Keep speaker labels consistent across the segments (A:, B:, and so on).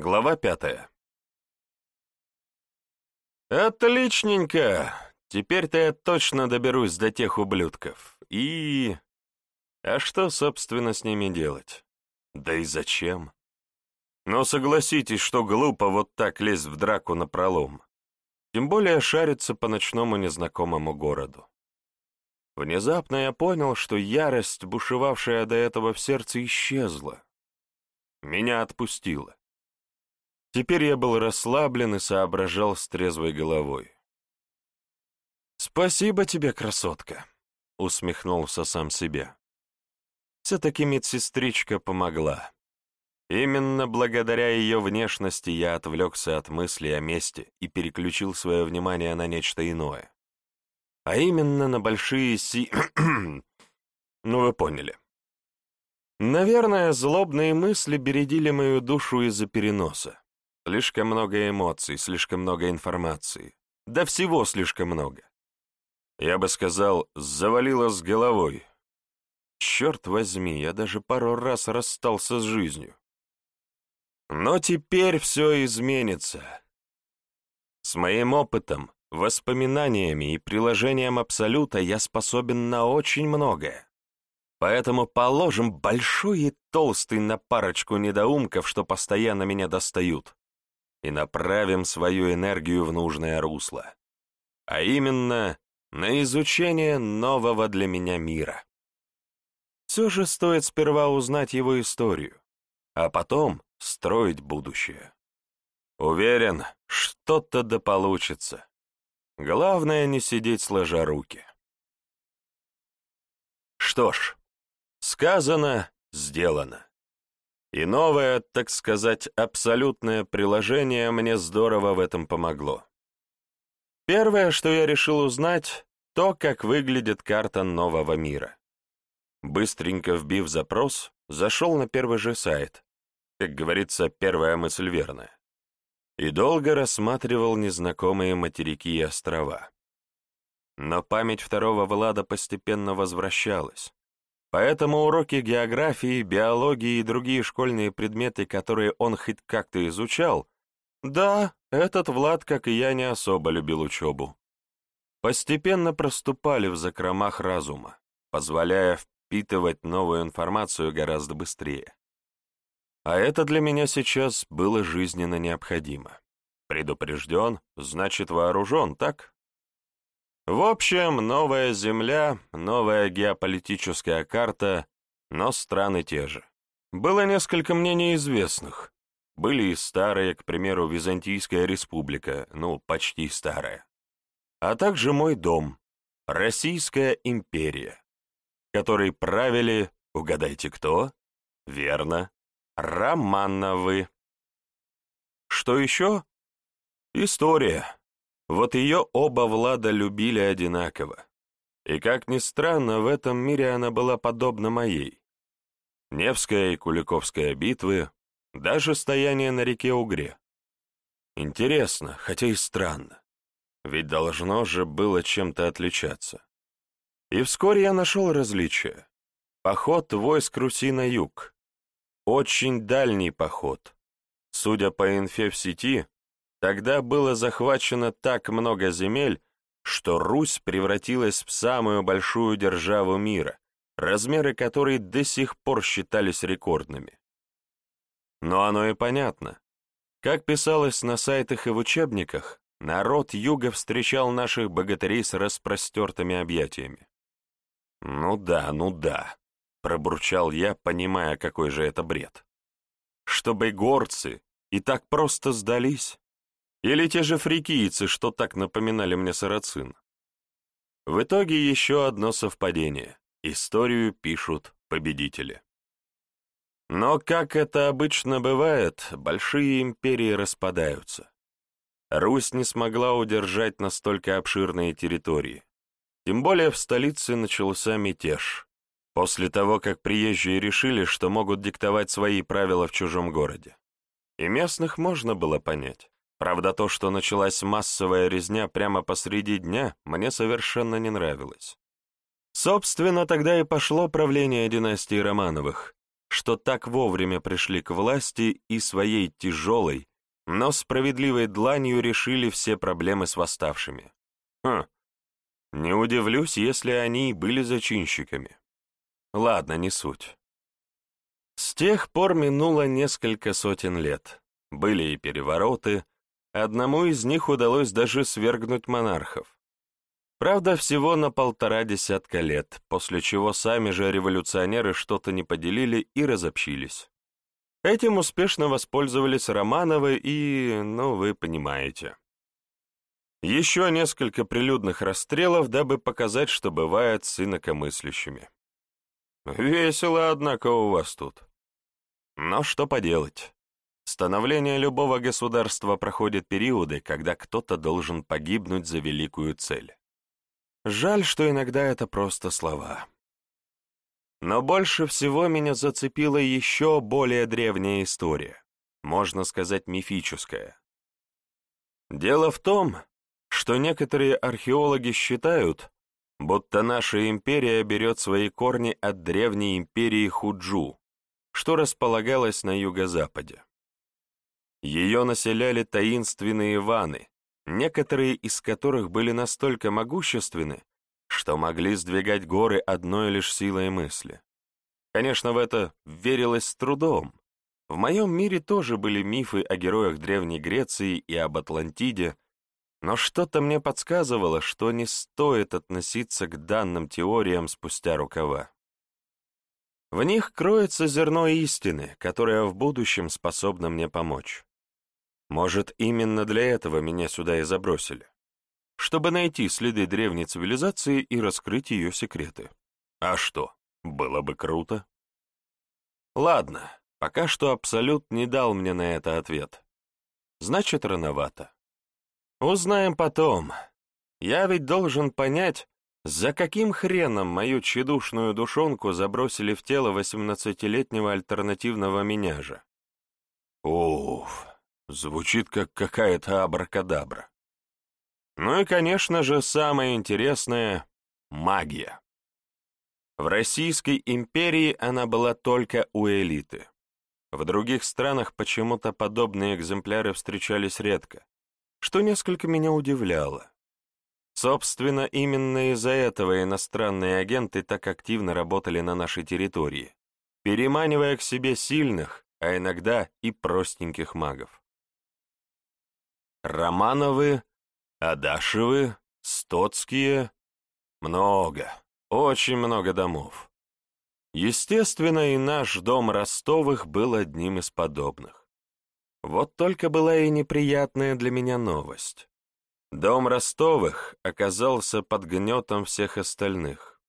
A: Глава пятая. «Отличненько! Теперь-то я точно доберусь до тех ублюдков. И... А что, собственно, с ними делать? Да и зачем? Но согласитесь, что глупо вот так лезть в драку на пролом. Тем более шариться по ночному незнакомому городу. Внезапно я понял, что ярость, бушевавшая до этого в сердце, исчезла. Меня отпустила. Теперь я был расслаблен и соображал с трезвой головой. «Спасибо тебе, красотка», — усмехнулся сам себе. Все-таки медсестричка помогла. Именно благодаря ее внешности я отвлекся от мыслей о месте и переключил свое внимание на нечто иное. А именно на большие си... ну, вы поняли. Наверное, злобные мысли бередили мою душу из-за переноса. Слишком много эмоций, слишком много информации. Да всего слишком много. Я бы сказал, завалило с головой. Черт возьми, я даже пару раз расстался с жизнью. Но теперь все изменится. С моим опытом, воспоминаниями и приложением Абсолюта я способен на очень многое. Поэтому положим большой и толстый на парочку недоумков, что постоянно меня достают и направим свою энергию в нужное русло, а именно на изучение нового для меня мира. Все же стоит сперва узнать его историю, а потом строить будущее. Уверен, что-то да получится. Главное не сидеть сложа руки. Что ж, сказано, сделано. И новое, так сказать, абсолютное приложение мне здорово в этом помогло. Первое, что я решил узнать, то, как выглядит карта нового мира. Быстренько вбив запрос, зашел на первый же сайт. Как говорится, первая мысль верная. И долго рассматривал незнакомые материки и острова. Но память второго Влада постепенно возвращалась. Поэтому уроки географии, биологии и другие школьные предметы, которые он хоть как-то изучал, да, этот Влад, как и я, не особо любил учебу. Постепенно проступали в закромах разума, позволяя впитывать новую информацию гораздо быстрее. А это для меня сейчас было жизненно необходимо. Предупрежден, значит вооружен, так? В общем, новая Земля, новая геополитическая карта, но страны те же. Было несколько мнений известных. Были и старые, к примеру, Византийская республика, ну, почти старая. А также мой дом, Российская империя, которой правили, угадайте кто? Верно, Романовы. Что еще? История. Вот ее оба Влада любили одинаково. И, как ни странно, в этом мире она была подобна моей. Невская и Куликовская битвы, даже стояние на реке Угре. Интересно, хотя и странно. Ведь должно же было чем-то отличаться. И вскоре я нашел различие. Поход войск Руси на юг. Очень дальний поход. Судя по инфе в сети, Тогда было захвачено так много земель, что Русь превратилась в самую большую державу мира, размеры которой до сих пор считались рекордными. Но оно и понятно. Как писалось на сайтах и в учебниках, народ юга встречал наших богатырей с распростертыми объятиями. «Ну да, ну да», — пробурчал я, понимая, какой же это бред. «Чтобы горцы и так просто сдались?» Или те же фрикийцы, что так напоминали мне сарацин. В итоге еще одно совпадение. Историю пишут победители. Но, как это обычно бывает, большие империи распадаются. Русь не смогла удержать настолько обширные территории. Тем более в столице начался мятеж. После того, как приезжие решили, что могут диктовать свои правила в чужом городе. И местных можно было понять. Правда, то, что началась массовая резня прямо посреди дня, мне совершенно не нравилось. Собственно, тогда и пошло правление династии Романовых, что так вовремя пришли к власти и своей тяжелой, но справедливой дланью решили все проблемы с восставшими. Хм, не удивлюсь, если они и были зачинщиками. Ладно, не суть. С тех пор минуло несколько сотен лет. Были и перевороты, одному из них удалось даже свергнуть монархов. Правда, всего на полтора десятка лет, после чего сами же революционеры что-то не поделили и разобщились. Этим успешно воспользовались Романовы и, ну, вы понимаете. Еще несколько прилюдных расстрелов, дабы показать, что бывает с инакомыслящими. Весело, однако, у вас тут. Но что поделать. Становление любого государства проходит периоды, когда кто-то должен погибнуть за великую цель. Жаль, что иногда это просто слова. Но больше всего меня зацепила еще более древняя история, можно сказать, мифическая. Дело в том, что некоторые археологи считают, будто наша империя берет свои корни от древней империи Худжу, что располагалась на юго-западе. Ее населяли таинственные ваны, некоторые из которых были настолько могущественны, что могли сдвигать горы одной лишь силой мысли. Конечно, в это верилось с трудом. В моем мире тоже были мифы о героях Древней Греции и об Атлантиде, но что-то мне подсказывало, что не стоит относиться к данным теориям спустя рукава. В них кроется зерно истины, которое в будущем способно мне помочь. Может, именно для этого меня сюда и забросили. Чтобы найти следы древней цивилизации и раскрыть ее секреты. А что, было бы круто? Ладно, пока что Абсолют не дал мне на это ответ. Значит, рановато. Узнаем потом. Я ведь должен понять, за каким хреном мою тщедушную душонку забросили в тело восемнадцатилетнего альтернативного меня же? Уф, Звучит как какая-то абракадабра. Ну и, конечно же, самое интересное — магия. В Российской империи она была только у элиты. В других странах почему-то подобные экземпляры встречались редко, что несколько меня удивляло. Собственно, именно из-за этого иностранные агенты так активно работали на нашей территории, переманивая к себе сильных, а иногда и простеньких магов. Романовы, Адашевы, Стоцкие. Много, очень много домов. Естественно, и наш дом Ростовых был одним из подобных. Вот только была и неприятная для меня новость. Дом Ростовых оказался под гнетом всех остальных.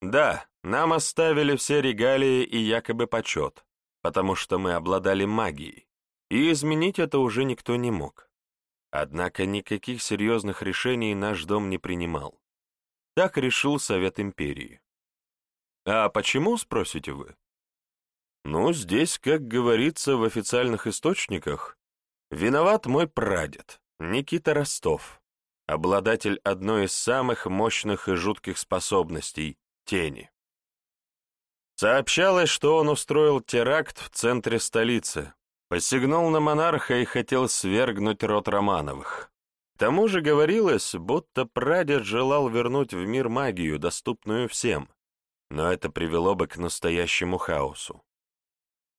A: Да, нам оставили все регалии и якобы почет, потому что мы обладали магией, и изменить это уже никто не мог. Однако никаких серьезных решений наш дом не принимал. Так решил Совет Империи. А почему, спросите вы? Ну, здесь, как говорится в официальных источниках, виноват мой прадед, Никита Ростов, обладатель одной из самых мощных и жутких способностей — тени. Сообщалось, что он устроил теракт в центре столицы, Посягнул на монарха и хотел свергнуть род Романовых. К тому же говорилось, будто прадед желал вернуть в мир магию, доступную всем, но это привело бы к настоящему хаосу.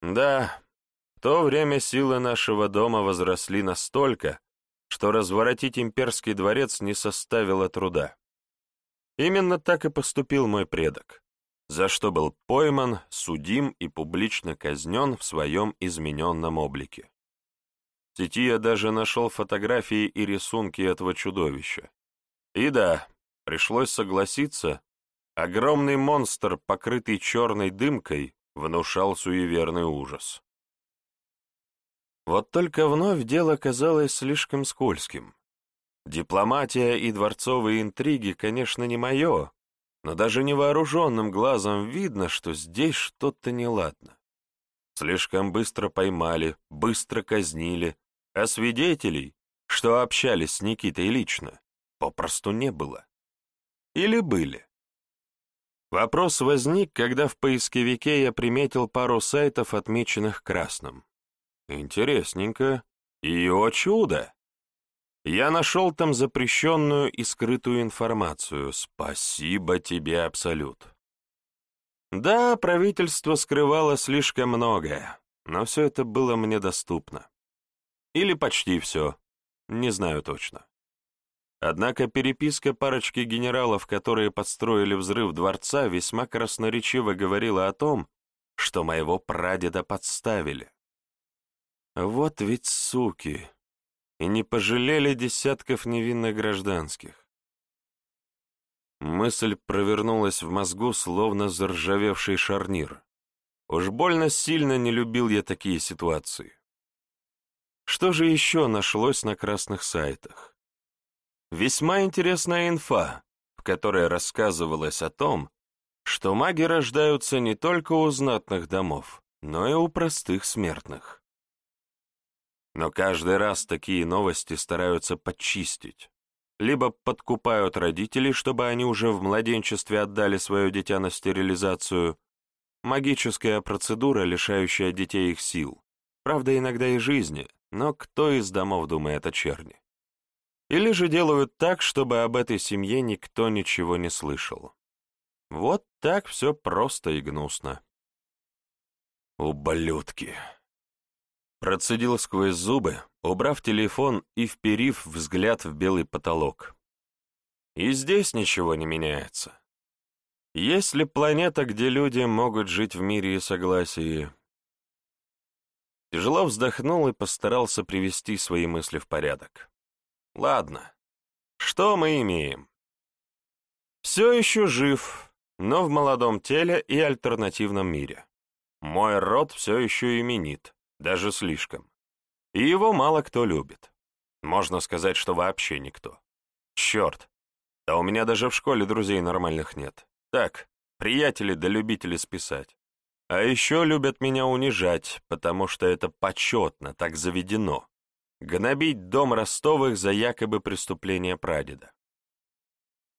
A: Да, в то время силы нашего дома возросли настолько, что разворотить имперский дворец не составило труда. Именно так и поступил мой предок за что был пойман, судим и публично казнен в своем измененном облике. В сети я даже нашел фотографии и рисунки этого чудовища. И да, пришлось согласиться, огромный монстр, покрытый черной дымкой, внушал суеверный ужас. Вот только вновь дело казалось слишком скользким. Дипломатия и дворцовые интриги, конечно, не мое, но даже невооруженным глазом видно, что здесь что-то неладно. Слишком быстро поймали, быстро казнили, а свидетелей, что общались с Никитой лично, попросту не было. Или были. Вопрос возник, когда в поисковике я приметил пару сайтов, отмеченных красным. Интересненько. И, о чудо! Я нашел там запрещенную и скрытую информацию. Спасибо тебе, Абсолют. Да, правительство скрывало слишком многое, но все это было мне доступно. Или почти все, не знаю точно. Однако переписка парочки генералов, которые подстроили взрыв дворца, весьма красноречиво говорила о том, что моего прадеда подставили. Вот ведь суки! И не пожалели десятков невинных гражданских. Мысль провернулась в мозгу, словно заржавевший шарнир. Уж больно сильно не любил я такие ситуации. Что же еще нашлось на красных сайтах? Весьма интересная инфа, в которой рассказывалось о том, что маги рождаются не только у знатных домов, но и у простых смертных. Но каждый раз такие новости стараются подчистить. Либо подкупают родителей, чтобы они уже в младенчестве отдали свое дитя на стерилизацию. Магическая процедура, лишающая детей их сил. Правда, иногда и жизни, но кто из домов думает о черни? Или же делают так, чтобы об этой семье никто ничего не слышал. Вот так все просто и гнусно. «Ублюдки!» Процедил сквозь зубы, убрав телефон и вперив взгляд в белый потолок. И здесь ничего не меняется. Есть ли планета, где люди могут жить в мире и согласии? Тяжело вздохнул и постарался привести свои мысли в порядок. Ладно, что мы имеем? Все еще жив, но в молодом теле и альтернативном мире. Мой род все еще именит, даже слишком. И его мало кто любит. Можно сказать, что вообще никто. Черт, да у меня даже в школе друзей нормальных нет. Так, приятели да любители списать. А еще любят меня унижать, потому что это почетно, так заведено гнобить дом Ростовых за якобы преступление прадеда.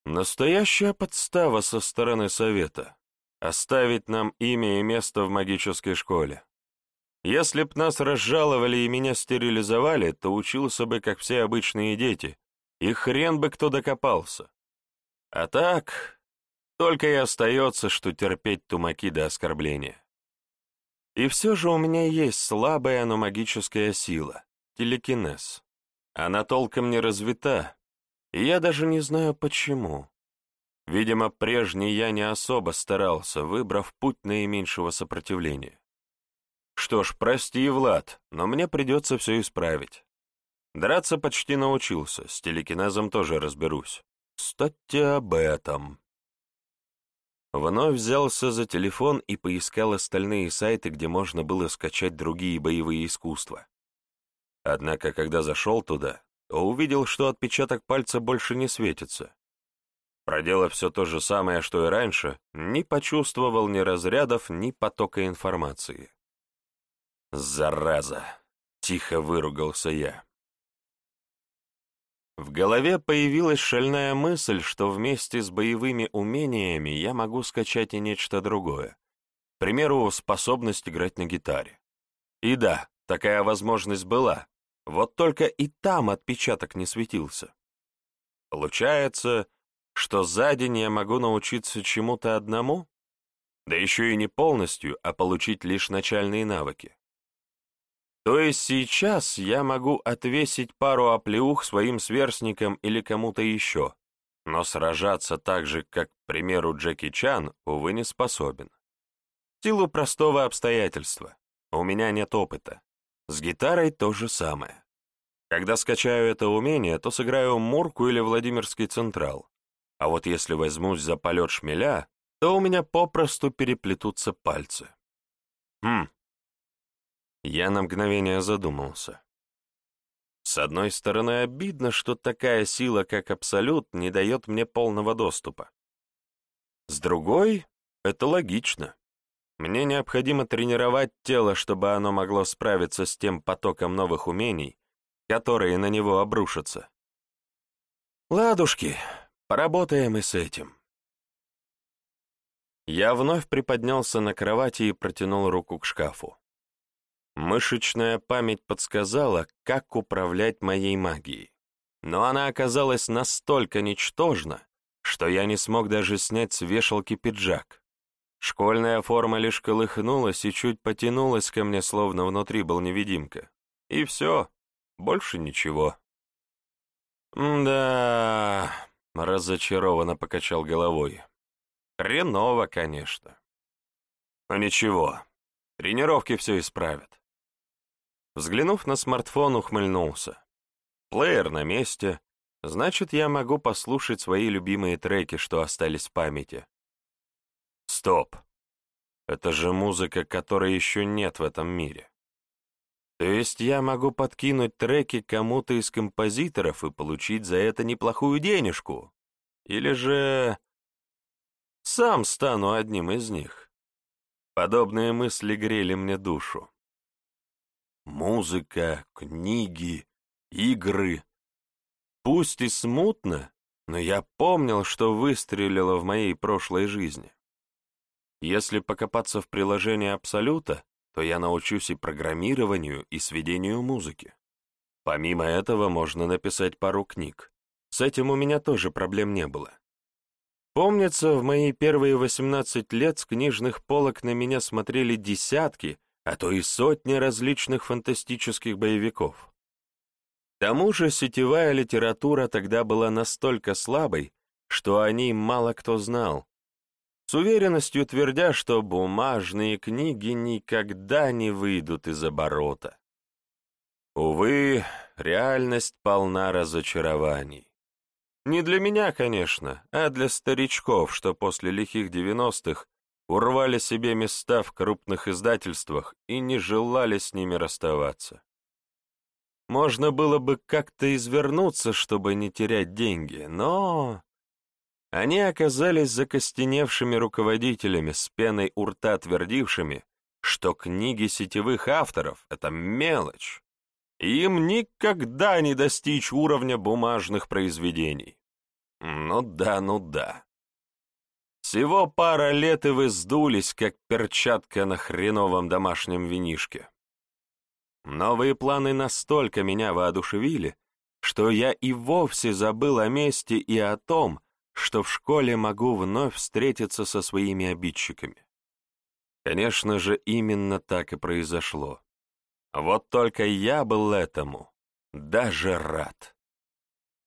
A: Настоящая подстава со стороны совета — оставить нам имя и место в магической школе. Если б нас разжаловали и меня стерилизовали, то учился бы, как все обычные дети, и хрен бы кто докопался. А так, только и остается, что терпеть тумаки до оскорбления. И все же у меня есть слабая, но магическая сила — телекинез. Она толком не развита, и я даже не знаю почему. Видимо, прежний я не особо старался, выбрав путь наименьшего сопротивления. Что ж, прости, Влад, но мне придется все исправить. Драться почти научился, с телекинезом тоже разберусь. Кстати, об этом. Вновь взялся за телефон и поискал остальные сайты, где можно было скачать другие боевые искусства. Однако, когда зашел туда, то увидел, что отпечаток пальца больше не светится. Проделав все то же самое, что и раньше, не почувствовал ни разрядов, ни потока информации. «Зараза!» — тихо выругался я. В голове появилась шальная мысль, что вместе с боевыми умениями я могу скачать и нечто другое. К примеру, способность играть на гитаре. И да, такая возможность была, вот только и там отпечаток не светился. Получается, что за день я могу научиться чему-то одному? Да еще и не полностью, а получить лишь начальные навыки. То есть сейчас я могу отвесить пару оплеух своим сверстникам или кому-то еще, но сражаться так же, как, к примеру, Джеки Чан, увы, не способен. В силу простого обстоятельства. У меня нет опыта. С гитарой то же самое. Когда скачаю это умение, то сыграю Мурку или Владимирский Централ. А вот если возьмусь за полет шмеля, то у меня попросту переплетутся пальцы. Хм. Я на мгновение задумался. С одной стороны, обидно, что такая сила, как Абсолют, не дает мне полного доступа. С другой, это логично. Мне необходимо тренировать тело, чтобы оно могло справиться с тем потоком новых умений, которые на него обрушатся. Ладушки, поработаем и с этим. Я вновь приподнялся на кровати и протянул руку к шкафу. Мышечная память подсказала, как управлять моей магией. Но она оказалась настолько ничтожна, что я не смог даже снять с вешалки пиджак. Школьная форма лишь колыхнулась и чуть потянулась ко мне, словно внутри был невидимка. И все, больше ничего. «Да...» — разочарованно покачал головой. «Хреново, конечно. Но ничего, тренировки все исправят». Взглянув на смартфон, ухмыльнулся. Плеер на месте, значит, я могу послушать свои любимые треки, что остались в памяти. Стоп. Это же музыка, которой еще нет в этом мире. То есть я могу подкинуть треки кому-то из композиторов и получить за это неплохую денежку? Или же сам стану одним из них? Подобные мысли грели мне душу. Музыка, книги, игры. Пусть и смутно, но я помнил, что выстрелило в моей прошлой жизни. Если покопаться в приложении Абсолюта, то я научусь и программированию, и сведению музыки. Помимо этого можно написать пару книг. С этим у меня тоже проблем не было. Помнится, в мои первые 18 лет с книжных полок на меня смотрели десятки, а то и сотни различных фантастических боевиков. К тому же сетевая литература тогда была настолько слабой, что о ней мало кто знал, с уверенностью твердя, что бумажные книги никогда не выйдут из оборота. Увы, реальность полна разочарований. Не для меня, конечно, а для старичков, что после лихих девяностых урвали себе места в крупных издательствах и не желали с ними расставаться. Можно было бы как-то извернуться, чтобы не терять деньги, но они оказались закостеневшими руководителями с пеной у рта твердившими, что книги сетевых авторов — это мелочь, им никогда не достичь уровня бумажных произведений. Ну да, ну да. Всего пара лет и вы сдулись, как перчатка на хреновом домашнем винишке. Новые планы настолько меня воодушевили, что я и вовсе забыл о месте и о том, что в школе могу вновь встретиться со своими обидчиками. Конечно же, именно так и произошло. Вот только я был этому даже рад.